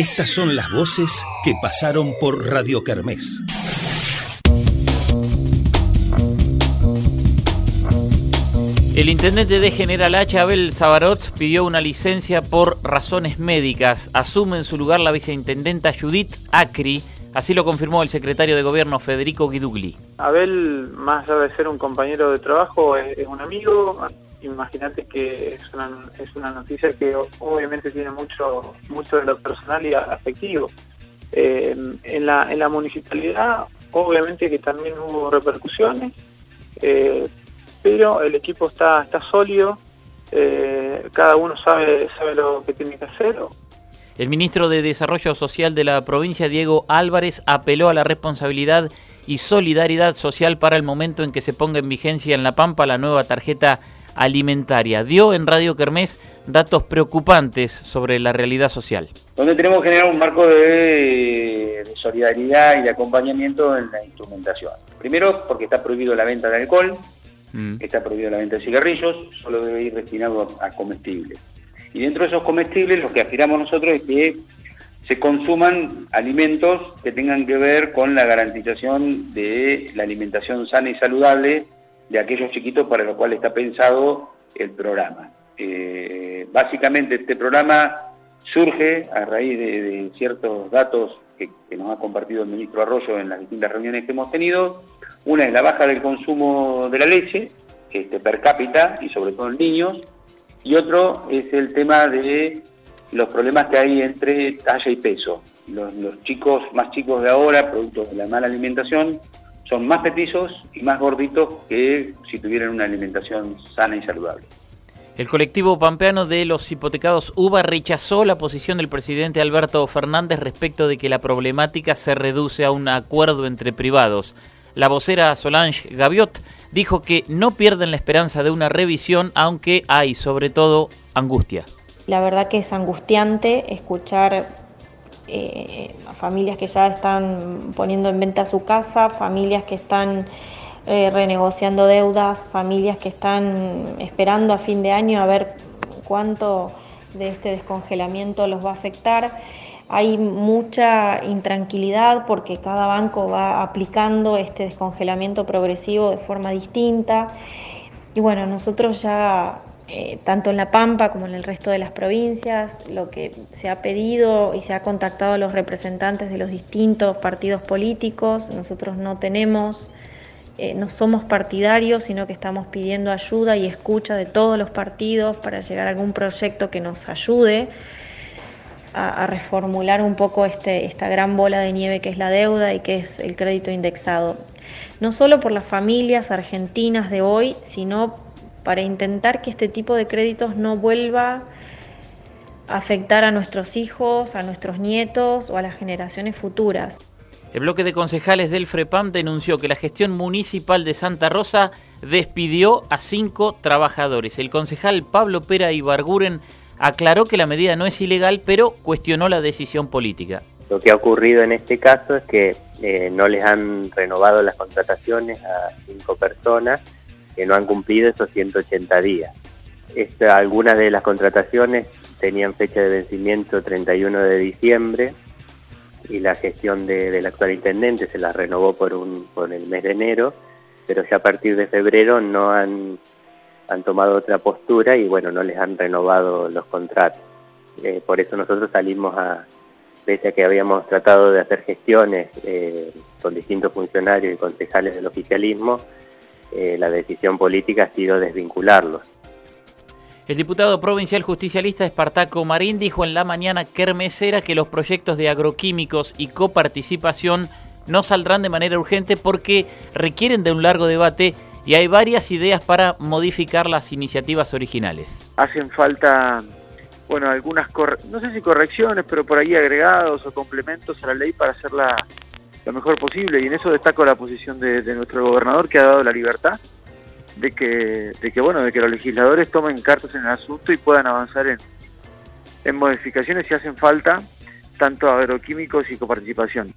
Estas son las voces que pasaron por Radio Kermés. El intendente de General H, Abel Sabarot, pidió una licencia por razones médicas. Asume en su lugar la viceintendenta Judith Acri, así lo confirmó el secretario de Gobierno Federico Guidugli. Abel, más allá de ser un compañero de trabajo, es, un amigo. Imagínate que es una, es una noticia que obviamente tiene mucho, mucho de lo personal y afectivo. Eh, en, la, en la municipalidad, obviamente que también hubo repercusiones. Eh, pero el equipo está, está sólido, eh, cada uno sabe, sabe lo que tiene que hacer. El ministro de Desarrollo Social de la provincia, Diego Álvarez, apeló a la responsabilidad y solidaridad social para el momento en que se ponga en vigencia en La Pampa la nueva tarjeta alimentaria. Dio en Radio Kermés datos preocupantes sobre la realidad social. Donde tenemos que generar un marco de, de solidaridad y de acompañamiento en la instrumentación. Primero, porque está prohibido la venta de alcohol, Mm. Está prohibida la venta de cigarrillos, solo debe ir destinado a, comestibles. Y dentro de esos comestibles lo que aspiramos nosotros es que se consuman alimentos que tengan que ver con la garantización de la alimentación sana y saludable de aquellos chiquitos para los cuales está pensado el programa. Eh, básicamente este programa surge a raíz de, ciertos datos que, nos ha compartido el ministro Arroyo en las distintas reuniones que hemos tenido, una es la baja del consumo de la leche, este, per cápita y sobre todo en niños, y otro es el tema de los problemas que hay entre talla y peso. Los, chicos más chicos de ahora, producto de la mala alimentación, son más petizos y más gorditos que si tuvieran una alimentación sana y saludable. El colectivo pampeano de los hipotecados UBA rechazó la posición del presidente Alberto Fernández respecto de que la problemática se reduce a un acuerdo entre privados. La vocera Solange Gaviot dijo que no pierden la esperanza de una revisión, aunque hay sobre todo angustia. La verdad que es angustiante escuchar eh, familias que ya están poniendo en venta su casa, familias que están eh, renegociando deudas, familias que están esperando a fin de año a ver cuánto de este descongelamiento los va a afectar hay mucha intranquilidad porque cada banco va aplicando este descongelamiento progresivo de forma distinta. Y bueno, nosotros ya, eh, tanto en La Pampa como en el resto de las provincias, lo que se ha pedido y se ha contactado a los representantes de los distintos partidos políticos, nosotros no tenemos, eh, no somos partidarios, sino que estamos pidiendo ayuda y escucha de todos los partidos para llegar a algún proyecto que nos ayude a, reformular un poco este, esta gran bola de nieve que es la deuda y que es el crédito indexado. No solo por las familias argentinas de hoy, sino para intentar que este tipo de créditos no vuelva a afectar a nuestros hijos, a nuestros nietos o a las generaciones futuras. El bloque de concejales del FREPAM denunció que la gestión municipal de Santa Rosa despidió a cinco trabajadores. El concejal Pablo Pera Ibarguren aclaró que la medida no es ilegal, pero cuestionó la decisión política. Lo que ha ocurrido en este caso es que eh, no les han renovado las contrataciones a cinco personas que no han cumplido esos 180 días. algunas de las contrataciones tenían fecha de vencimiento 31 de diciembre y la gestión del actual intendente se las renovó por, un, por el mes de enero, pero ya a partir de febrero no han han tomado otra postura y bueno, no les han renovado los contratos. Eh, por eso nosotros salimos a, pese a que habíamos tratado de hacer gestiones eh, con distintos funcionarios y concejales del oficialismo, eh, la decisión política ha sido desvincularlos. El diputado provincial justicialista Espartaco Marín dijo en la mañana kermesera que los proyectos de agroquímicos y coparticipación no saldrán de manera urgente porque requieren de un largo debate y hay varias ideas para modificar las iniciativas originales. Hacen falta, bueno, algunas, no sé si correcciones, pero por ahí agregados o complementos a la ley para hacerla lo mejor posible y en eso destaco la posición de, nuestro gobernador que ha dado la libertad de que, de que, bueno, de que los legisladores tomen cartas en el asunto y puedan avanzar en, en modificaciones si hacen falta, tanto agroquímicos y coparticipación.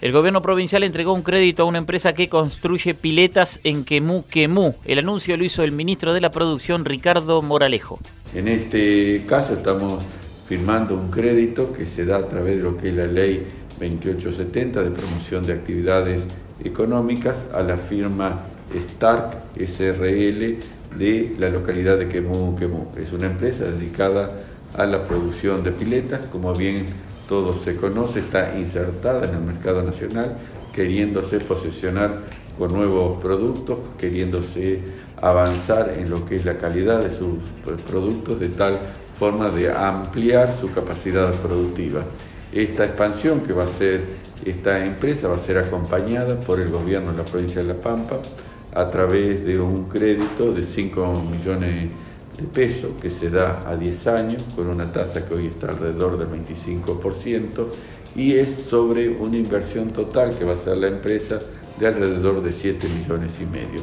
El gobierno provincial entregó un crédito a una empresa que construye piletas en Quemú, Quemú. El anuncio lo hizo el ministro de la Producción, Ricardo Moralejo. En este caso estamos firmando un crédito que se da a través de lo que es la ley 2870 de promoción de actividades económicas a la firma Stark SRL de la localidad de Quemú, Quemú. Es una empresa dedicada a la producción de piletas, como bien todo se conoce, está insertada en el mercado nacional, queriéndose posicionar con nuevos productos, queriéndose avanzar en lo que es la calidad de sus productos de tal forma de ampliar su capacidad productiva. Esta expansión que va a hacer esta empresa va a ser acompañada por el gobierno de la provincia de La Pampa a través de un crédito de 5 millones de pesos que se da a 10 años con una tasa que hoy está alrededor del 25% y es sobre una inversión total que va a hacer la empresa de alrededor de 7 millones y medio.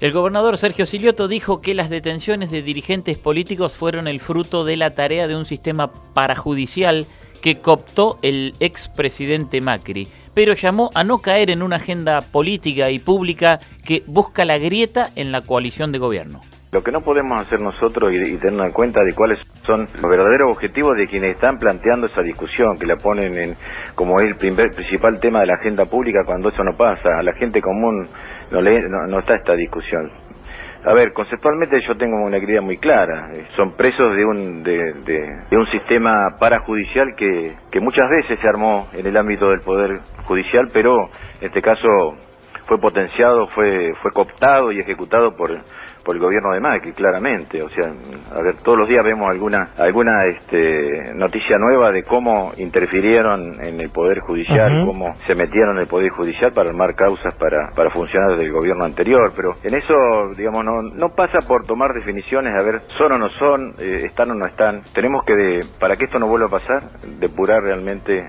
El gobernador Sergio Silioto dijo que las detenciones de dirigentes políticos fueron el fruto de la tarea de un sistema parajudicial que cooptó el expresidente Macri, pero llamó a no caer en una agenda política y pública que busca la grieta en la coalición de gobierno. Lo que no podemos hacer nosotros y, tener en cuenta de cuáles son los verdaderos objetivos de quienes están planteando esa discusión, que la ponen en, como el primer, principal tema de la agenda pública cuando eso no pasa. A la gente común no, le, no, está esta discusión. A ver, conceptualmente yo tengo una idea muy clara. Son presos de un, de, de, un sistema parajudicial que, que muchas veces se armó en el ámbito del Poder Judicial, pero en este caso fue potenciado, fue, fue cooptado y ejecutado por por el gobierno de Macri, claramente. O sea, a ver, todos los días vemos alguna alguna este, noticia nueva de cómo interfirieron en el Poder Judicial, cómo se metieron en el Poder Judicial para armar causas para, para funcionarios del gobierno anterior. Pero en eso, digamos, no, no pasa por tomar definiciones, a ver, son o no son, eh, están o no están. Tenemos que, para que esto no vuelva a pasar, depurar realmente,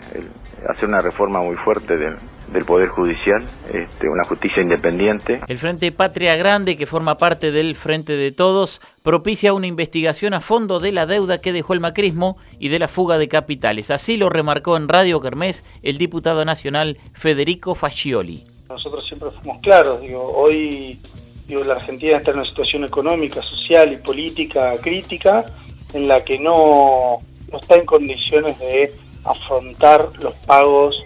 hacer una reforma muy fuerte del, del Poder Judicial, este, una justicia independiente. El Frente Patria Grande, que forma parte del Frente de Todos, propicia una investigación a fondo de la deuda que dejó el macrismo y de la fuga de capitales. Así lo remarcó en Radio Kermés el diputado nacional Federico Fascioli. Nosotros siempre fuimos claros, digo, hoy digo, la Argentina está en una situación económica, social y política crítica en la que no, no está en condiciones de afrontar los pagos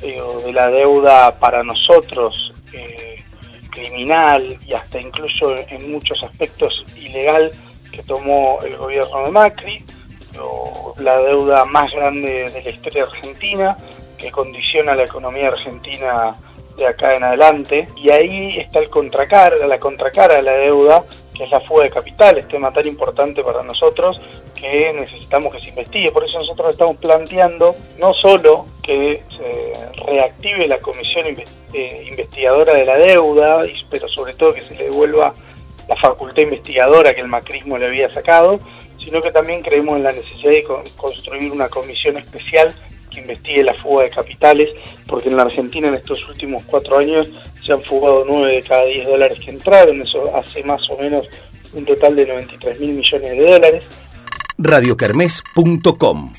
de la deuda para nosotros eh, criminal y hasta incluso en muchos aspectos ilegal que tomó el gobierno de Macri, la deuda más grande de la historia argentina, que condiciona la economía argentina de acá en adelante, y ahí está el contracara, la contracara de la deuda, que es la fuga de capitales, tema tan importante para nosotros que necesitamos que se investigue. Por eso nosotros estamos planteando no solo que se reactive la comisión eh, investigadora de la deuda, pero sobre todo que se le devuelva la facultad investigadora que el macrismo le había sacado, sino que también creemos en la necesidad de construir una comisión especial que investigue la fuga de capitales, porque en la Argentina en estos últimos cuatro años se han fugado nueve de cada diez dólares que entraron, eso hace más o menos un total de 93 mil millones de dólares radiocarmes.com